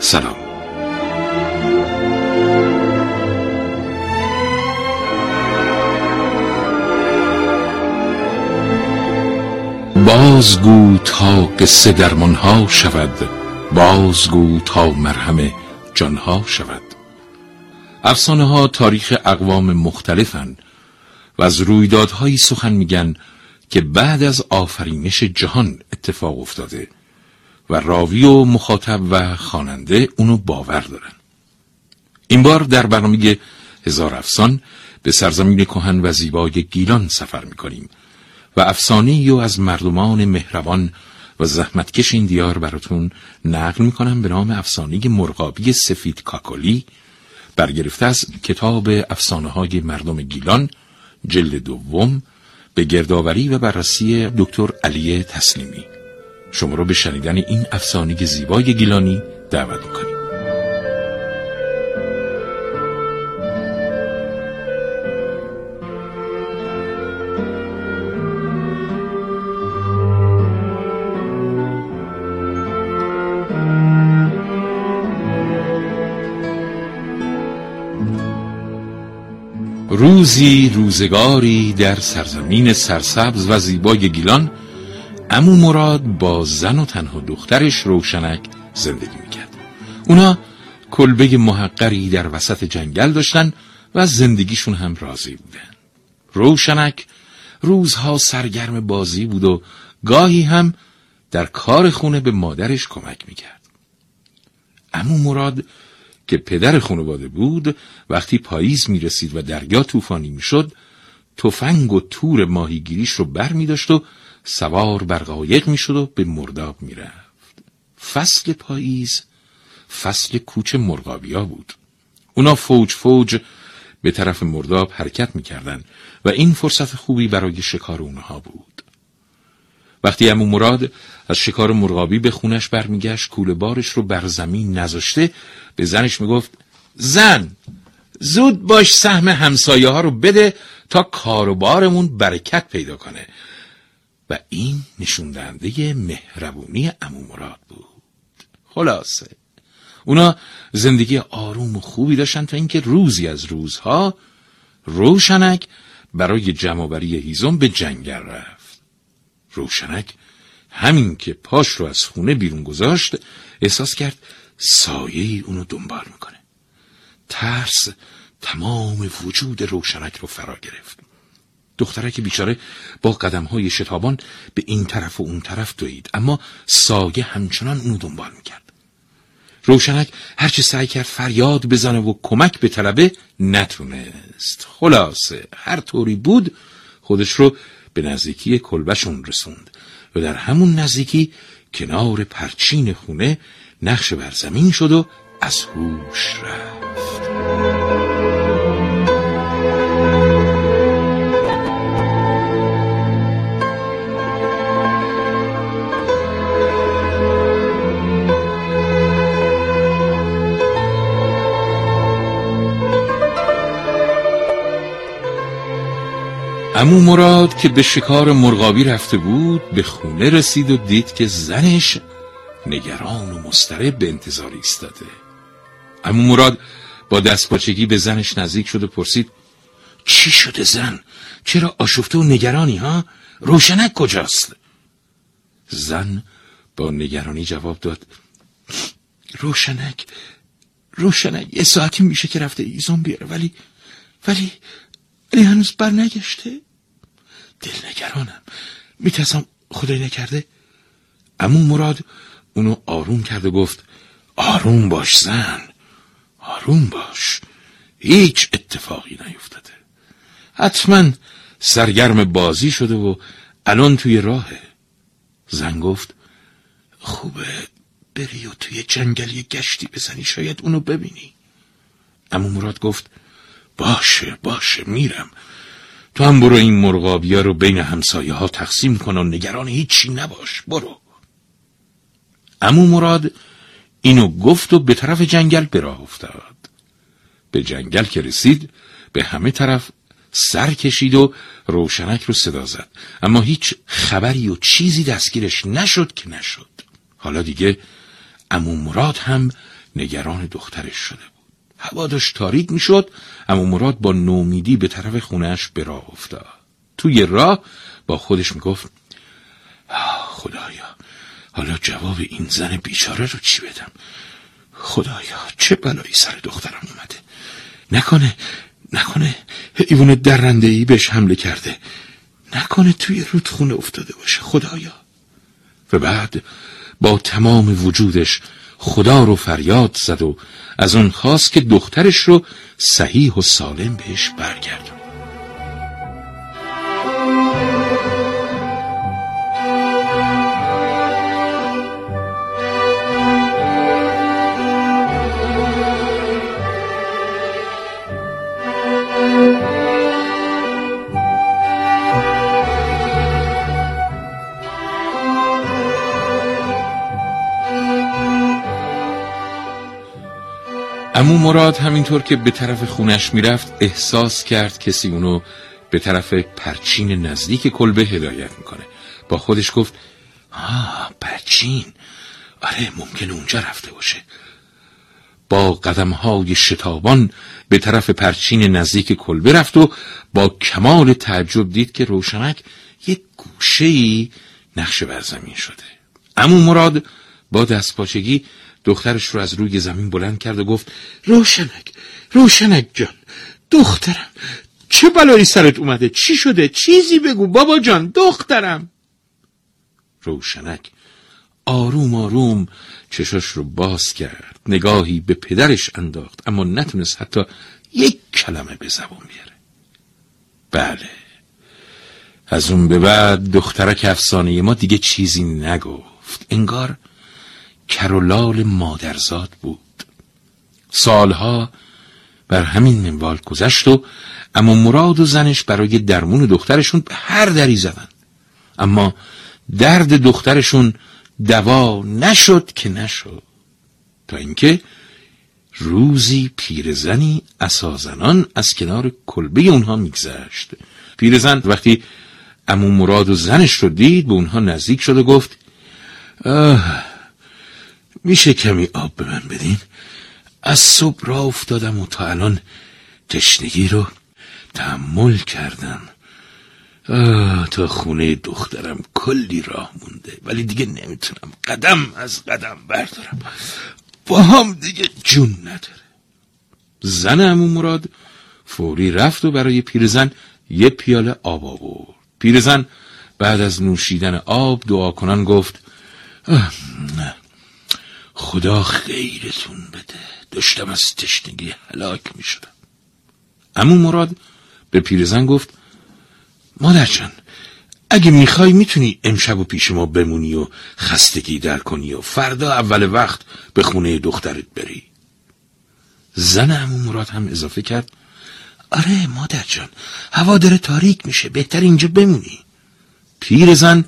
سلام. بازگو تا قصه درمانها شود بازگو تا مرهم جانها شود. افسانه ها تاریخ اقوام مختلفن و از رویدادهایی سخن میگن که بعد از آفرینش جهان اتفاق افتاده. و راوی و مخاطب و خواننده اونو باور دارن. این بار در برنامه هزار افسان به سرزمین کهن و زیبای گیلان سفر می‌کنیم و افسانه و از مردمان مهربان و زحمتکش این دیار براتون نقل می‌کنم به نام افسانه مرغابی سفید کاکولی برگرفته از کتاب افسانه های مردم گیلان جلد دوم به گردآوری و بررسی دکتر علی تسلیمی. شما رو به شنیدن این افسانه زیبای گیلانی دعوت می‌کنیم. روزی روزگاری در سرزمین سرسبز و زیبای گیلان امو مراد با زن و تنها دخترش روشنک زندگی می‌کرد. اونا کلبه محقری در وسط جنگل داشتن و زندگیشون هم راضی بودن. روشنک روزها سرگرم بازی بود و گاهی هم در کار خونه به مادرش کمک می‌کرد. امو مراد که پدر خانواده بود وقتی پاییز می‌رسید و دریا طوفانی می‌شد تفنگ و تور ماهیگیریش رو بر می داشت و سوار بر قایق می شد و به مرداب می رفت. فصل پاییز فصل کوچ مرغابیا بود. اونا فوج فوج به طرف مرداب حرکت می کردن و این فرصت خوبی برای شکار اونها بود. وقتی امو مراد از شکار مرغابی به خونش برمیگشت کوله بارش رو بر زمین نذاشته به زنش می‌گفت زن زود باش سهم همسایه ها رو بده تا کاروبارمون برکت پیدا کنه و این نشون مهربونی امو مراد بود. خلاصه. اونا زندگی آروم و خوبی داشتن تا اینکه روزی از روزها روشنک برای جمعآوری هیزم به جنگل رفت. روشنک همین که پاش رو از خونه بیرون گذاشت احساس کرد سایه اونو دنبال می‌کنه. ترس تمام وجود روشنک رو فرا گرفت. دخترک بیچاره با قدم های شتابان به این طرف و اون طرف دوید. اما سایه همچنان اونو دنبال می‌کرد. روشنک هرچی سعی کرد فریاد بزنه و کمک به طلبه نتونست. خلاصه هر طوری بود خودش رو به نزدیکی کلبشون رسوند و در همون نزدیکی کنار پرچین خونه نقش بر زمین شد و از هوش رفت. امو مراد که به شکار مرغابی رفته بود به خونه رسید و دید که زنش نگران و مسترب به انتظار ایستاده امو مراد با دستپاچگی به زنش نزدیک شد و پرسید چی شده زن؟ چرا آشفته و نگرانی ها؟ روشنک کجاست؟ زن با نگرانی جواب داد روشنک روشنک یه ساعتی میشه که رفته ایزون بیاره ولی ولی ولی هنوز بر نگشته نگرانم میترسم خدای نکرده؟ امو مراد اونو آروم کرد و گفت آروم باش زن آروم باش. هیچ اتفاقی نیفتاده. حتما سرگرم بازی شده و الان توی راهه. زن گفت خوبه بری و توی جنگلی گشتی بزنی شاید اونو ببینی. اما مراد گفت باشه باشه میرم. تو هم برو این مرغابیا رو بین همسایه ها تقسیم کن و نگران هیچی نباش. برو. امو مراد اینو گفت و به طرف جنگل به راه افتاد. به جنگل که رسید به همه طرف سر کشید و روشنک رو صدا زد. اما هیچ خبری و چیزی دستگیرش نشد که نشد. حالا دیگه امو مراد هم نگران دخترش شده بود. هوا داشت تاریک می‌شد امو مراد با نومیدی به طرف خونش به راه افتاد. توی راه با خودش می‌گفت خدایا حالا جواب این زن بیچاره رو چی بدم؟ خدایا چه بلایی سر دخترم اومده؟ نکنه نکنه ایوون درنده ای بهش حمله کرده. نکنه توی رودخونه افتاده باشه خدایا. و بعد با تمام وجودش خدا رو فریاد زد و از اون خواست که دخترش رو صحیح و سالم بهش برگردون. امو مراد همینطور که به طرف خونش می‌رفت احساس کرد کسی اونو به طرف پرچین نزدیک کلبه هدایت می‌کنه. با خودش گفت آه پرچین. آره ممکنه اونجا رفته باشه. با قدم های شتابان به طرف پرچین نزدیک کلبه رفت و با کمال تعجب دید که روشنک یک گوشه ای نقشه بر زمین شده. امو مراد با دستپاچگی دخترش رو از روی زمین بلند کرد و گفت روشنک روشنک جان دخترم چه بلایی سرت اومده؟ چی شده؟ چیزی بگو بابا جان دخترم. روشنک آروم آروم چشاش رو باز کرد نگاهی به پدرش انداخت اما نتونست حتی یک کلمه به زبان بیاره. بله از اون به بعد دخترک افسانه ما دیگه چیزی نگفت انگار کرولال مادرزاد بود. سالها بر همین منوال گذشت و اما مراد و زنش برای درمون دخترشون به هر دری زدن. اما درد دخترشون دوا نشد که نشد. تا اینکه روزی پیرزنی اسازنان از کنار کلبه اونها میگذشت. پیرزن وقتی امو مراد و زنش رو دید به اونها نزدیک شد و گفت میشه کمی آب به من بدین؟ از صبح را افتادم و تا الان تشنگی رو تحمل کردم. آه تا خونه دخترم کلی راه مونده ولی دیگه نمی‌تونم. قدم از قدم بردارم. با هم دیگه جون نداره. زن امون مراد فوری رفت و برای پیرزن یه پیاله آب آورد. پیرزن بعد از نوشیدن آب دعا کنان گفت نه. خدا خیرتون بده. داشتم از تشنگی هلاک می شدم امو مراد به پیرزن گفت مادر جان اگه می‌خوای می‌تونی امشب و پیش ما بمونی و خستگی در کنی و فردا اول وقت به خونه دخترت بری. زن امو مراد هم اضافه کرد آره مادر جان هوا داره تاریک میشه بهتر اینجا بمونی. پیرزن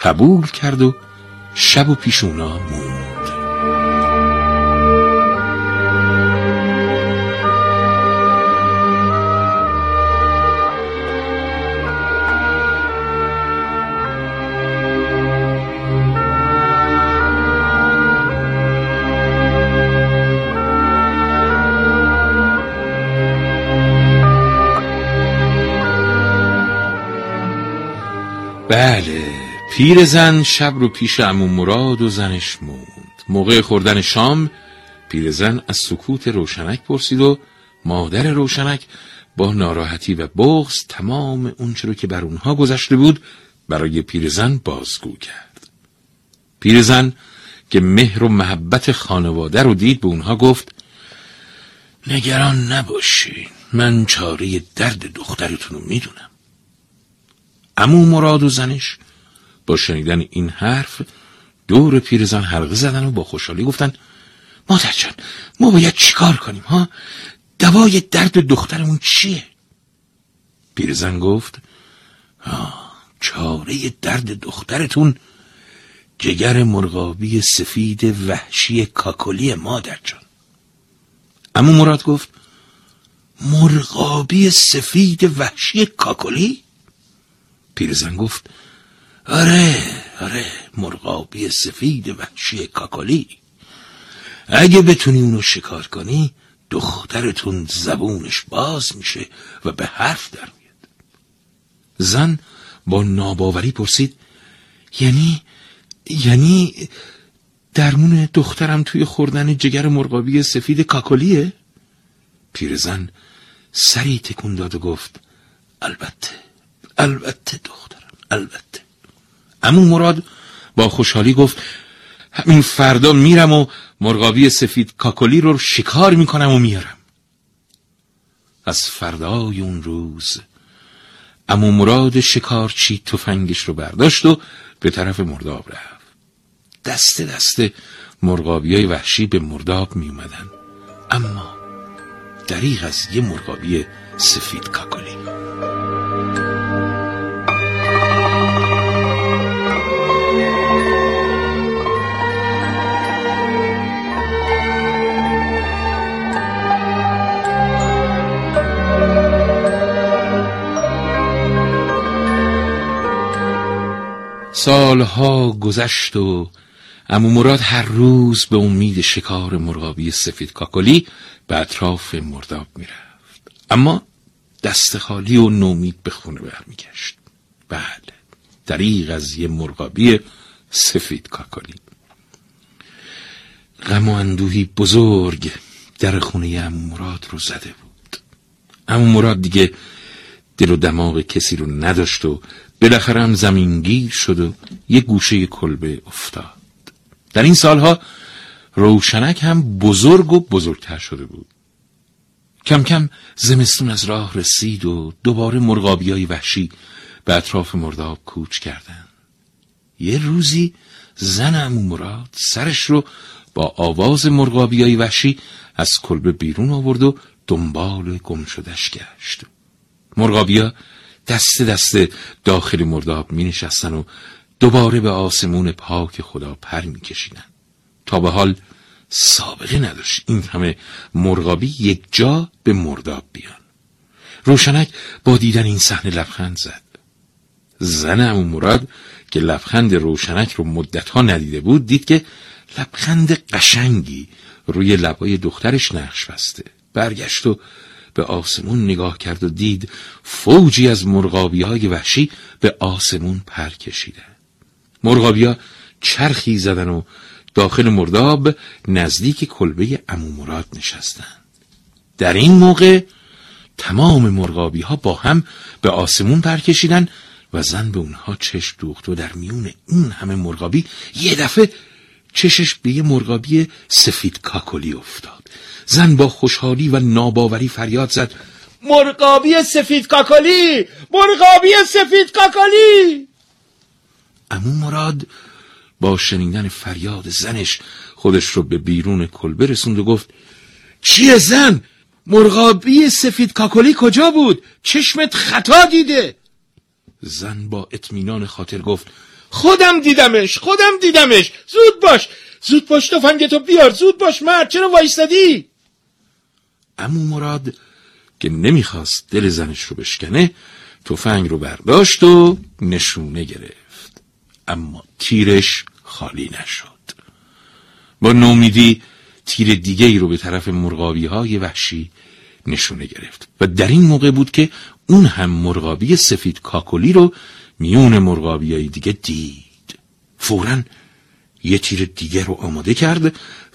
قبول کرد و شب و پیش اونا موند بله پیرزن شب رو پیش امو مراد و زنش موند. موقع خوردن شام پیرزن از سکوت روشنک پرسید و مادر روشنک با ناراحتی و بغز تمام اونچه رو که بر اونها گذشته بود برای پیرزن بازگو کرد. پیرزن که مهر و محبت خانواده رو دید به اونها گفت نگران نباشین من چاره درد دخترتون رو می‌دونم. امو مراد و زنش. با شنیدن این حرف دور پیرزن حلقه زدن و با خوشحالی گفتن مادر جان ما باید چیکار کنیم ها؟ دوای درد دخترمون چیه؟ پیرزن گفت آه چاره درد دخترتون جگر مرغابی سفید وحشی کاکلی مادر جان. اما مراد گفت مرغابی سفید وحشی کاکلی؟ پیرزن گفت آره آره مرغابی سفید وحشی کاکلی اگه بتونی اونو شکار کنی دخترتون زبونش باز میشه و به حرف در میاد. زن با ناباوری پرسید یعنی یعنی درمون دخترم توی خوردن جگر مرغابی سفید کاکلیه؟ پیرزن سری تکون داد و گفت البته. البته دخترم البته. امو مراد با خوشحالی گفت همین فردا میرم و مرغابی سفید کاکلی رو شکار می‌کنم و میارم. از فردای اون روز امو مراد شکارچی تفنگش رو برداشت و به طرف مرداب رفت. دست دست مرغابی های وحشی به مرداب می اومدن اما دریغ از یه مرغابی سفید کاکلی. سالها گذشت و امو مراد هر روز به امید شکار مرغابی سفید کاکلی به اطراف مرداب می‌رفت. اما دست خالی و نومید به خونه برمیگشت. بله دریغ از یه مرغابی سفید کاکلی. غم و اندوهی بزرگ در خونه امو مراد رو زده بود. امو مراد دیگه دل و دماغ کسی رو نداشت و بالاخره هم زمینگیر شد و یه گوشه کلبه افتاد. در این سالها روشنک هم بزرگ و بزرگتر شده بود. کم کم زمستون از راه رسید و دوباره مرغابی های وحشی به اطراف مرداب کوچ کردن یه روزی زن امو مراد سرش رو با آواز مرغابی های وحشی از کلبه بیرون آورد و دنبال گم شدش گشت. مرغابیا دست دست داخل مرداب می نشستن و دوباره به آسمون پاک خدا پر می کشیدن. تا به حال سابقه نداشت این همه مرغابی یک جا به مرداب بیان. روشنک با دیدن این صحنه لبخند زد. زن امو مراد که لبخند روشنک رو مدتها ندیده بود دید که لبخند قشنگی روی لبای دخترش نقش بسته. برگشت و به آسمون نگاه کرد و دید فوجی از مرغابی های وحشی به آسمون پر کشیده. مرغابیا چرخی زدن و داخل مرداب نزدیک کلبه امو مراد نشستن در این موقع تمام مرغابی ها با هم به آسمون پر کشیدن و زن به اونها چشم دوخت و در میون اون همه مرغابی یه دفعه چشش به یه مرغابی سفید کاکلی افتاد. زن با خوشحالی و ناباوری فریاد زد. مرغابی سفید کاکلی مرغابی سفید کاکلی امو مراد با شنیدن فریاد زنش خودش رو به بیرون کلبه رسوند و گفت چیه زن؟ مرغابی سفید کاکلی کجا بود؟ چشمت خطا دیده! زن با اطمینان خاطر گفت خودم دیدمش خودم دیدمش! زود باش! زود باش تفنگتو بیار زود باش مرد چرا وایستدی؟ امو مراد که نمی‌خواست دل زنش رو بشکنه تفنگ رو برداشت و نشونه گرفت. اما تیرش خالی نشد. با نومیدی تیر دیگه ای رو به طرف مرغابی های وحشی نشونه گرفت و در این موقع بود که اون هم مرغابی سفید کاکلی رو میون مرغابی های دیگه دید. فورا یه تیر دیگه رو آماده کرد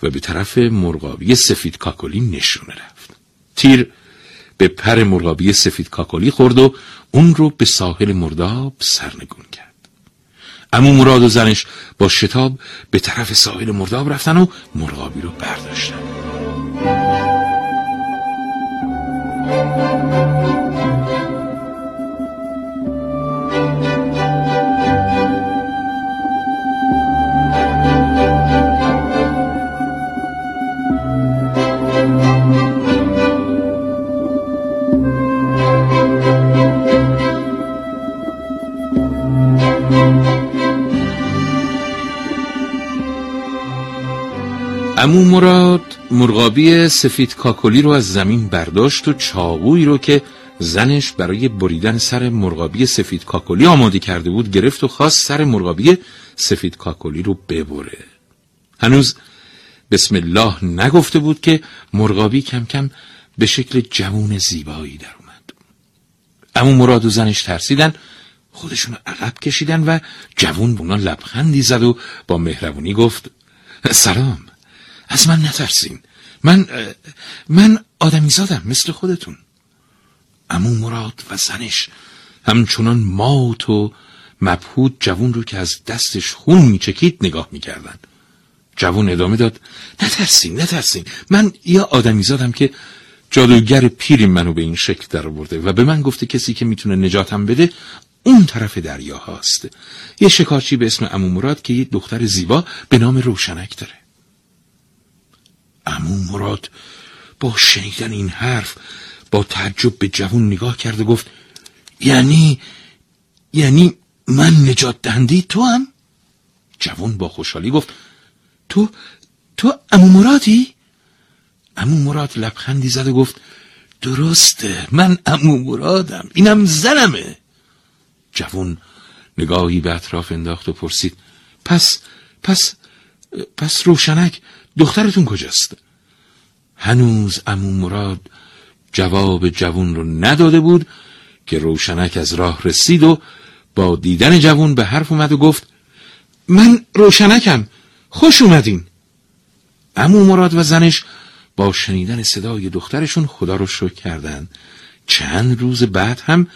و به طرف مرغابی سفید کاکلی نشونه رفت. تیر به پر مرغابی سفید کاکلی خورد و اون رو به ساحل مرداب سرنگون کرد. امو مراد و زنش با شتاب به طرف ساحل مرداب رفتن و مرغابی رو برداشتن. امو مراد مرغابی سفید کاکلی رو از زمین برداشت و چاقویی رو که زنش برای بریدن سر مرغابی سفید کاکلی آماده کرده بود گرفت و خواست سر مرغابی سفید کاکلی رو ببره. هنوز بسم الله نگفته بود که مرغابی کم کم به شکل جوون زیبایی در اومد. امو مراد و زنش ترسیدن خودشون عقب کشیدن و جوون به لبخندی زد و با مهربونی گفت سلام. از من نترسین. من من آدمیزادم مثل خودتون. امو مراد و زنش همچنان مات و مبهود جوون رو که از دستش خون میچکید نگاه می‌کردن جوون ادامه داد نترسین نترسین. من یا آدمیزادم که جادوگر پیری منو به این شکل در برده و به من گفته کسی که می‌تونه نجاتم بده اون طرف دریا هاست یه شکارچی به اسم امو مراد که یه دختر زیبا به نام روشنک داره. امو مراد با شنیدن این حرف با تعجب به جوون نگاه کرد و گفت یعنی یعنی من نجات دهنده تو هم؟ جوون با خوشحالی گفت تو تو امو مرادی؟ امو مراد لبخندی زد و گفت درسته من امو مرادم اینم زنمه جوون نگاهی به اطراف انداخت و پرسید پس پس پس روشنک دخترتون کجاست؟ هنوز امو مراد جواب جوون رو نداده بود که روشنک از راه رسید و با دیدن جوون به حرف اومد و گفت من روشنکم خوش اومدین. امو مراد و زنش با شنیدن صدای دخترشون خدا رو شکر کردن. چند روز بعد هم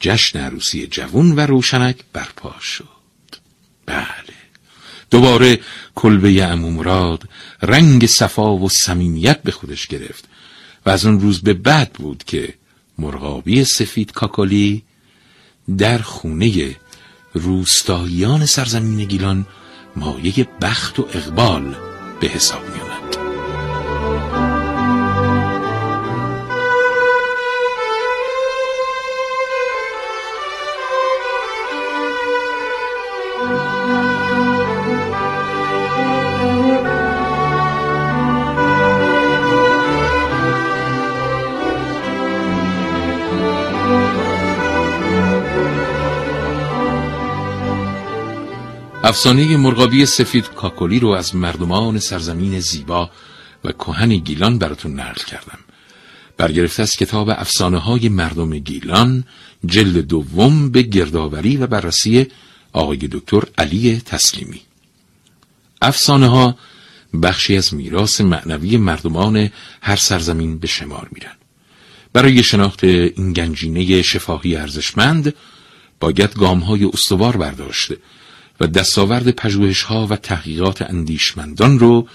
جشن عروسی جوون و روشنک برپا شد. بله. دوباره کلبه امو مراد رنگ صفا و صمیمیت به خودش گرفت. و از اون روز به بعد بود که مرغابی سفید کاکالی در خونه روستاییان سرزمین گیلان مایه بخت و اقبال به حساب می افسانه مرغابی سفید کاکولی رو از مردمان سرزمین زیبا و کهن گیلان براتون نقل کردم. برگرفته از کتاب افسانه های مردم گیلان جلد دوم به گردآوری و بررسی آقای دکتر علی تسلیمی. افسانه ها بخشی از میراث معنوی مردمان هر سرزمین به شمار میرن. برای شناخت این گنجینه شفاهی ارزشمند باید گام های استوار برداشته و دستاورد پژوهش ها و تحقیقات اندیشمندان رو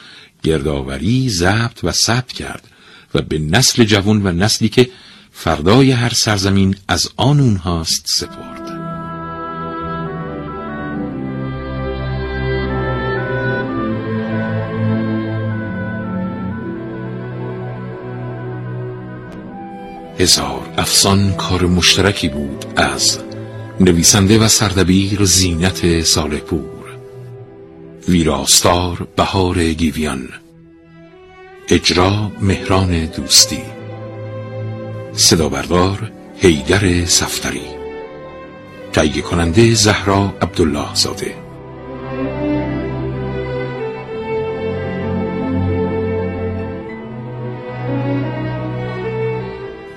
گردآوری، ضبط و ثبت کرد و به نسل جوان و نسلی که فردای هر سرزمین از آن اونهاست سپرد. هزار افسان کار مشترکی بود از نویسنده و سردبیر زینت سالپور ویراستار بهار گیویان. اجرا مهران دوستی. صدا بردار حیدر سفتری تهیه کننده زهرا عبدالله زاده.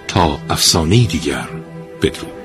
تا افسانه دیگر بدرود.